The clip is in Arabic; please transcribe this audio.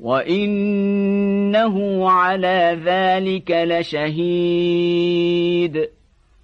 وإنه على ذلك لشهيد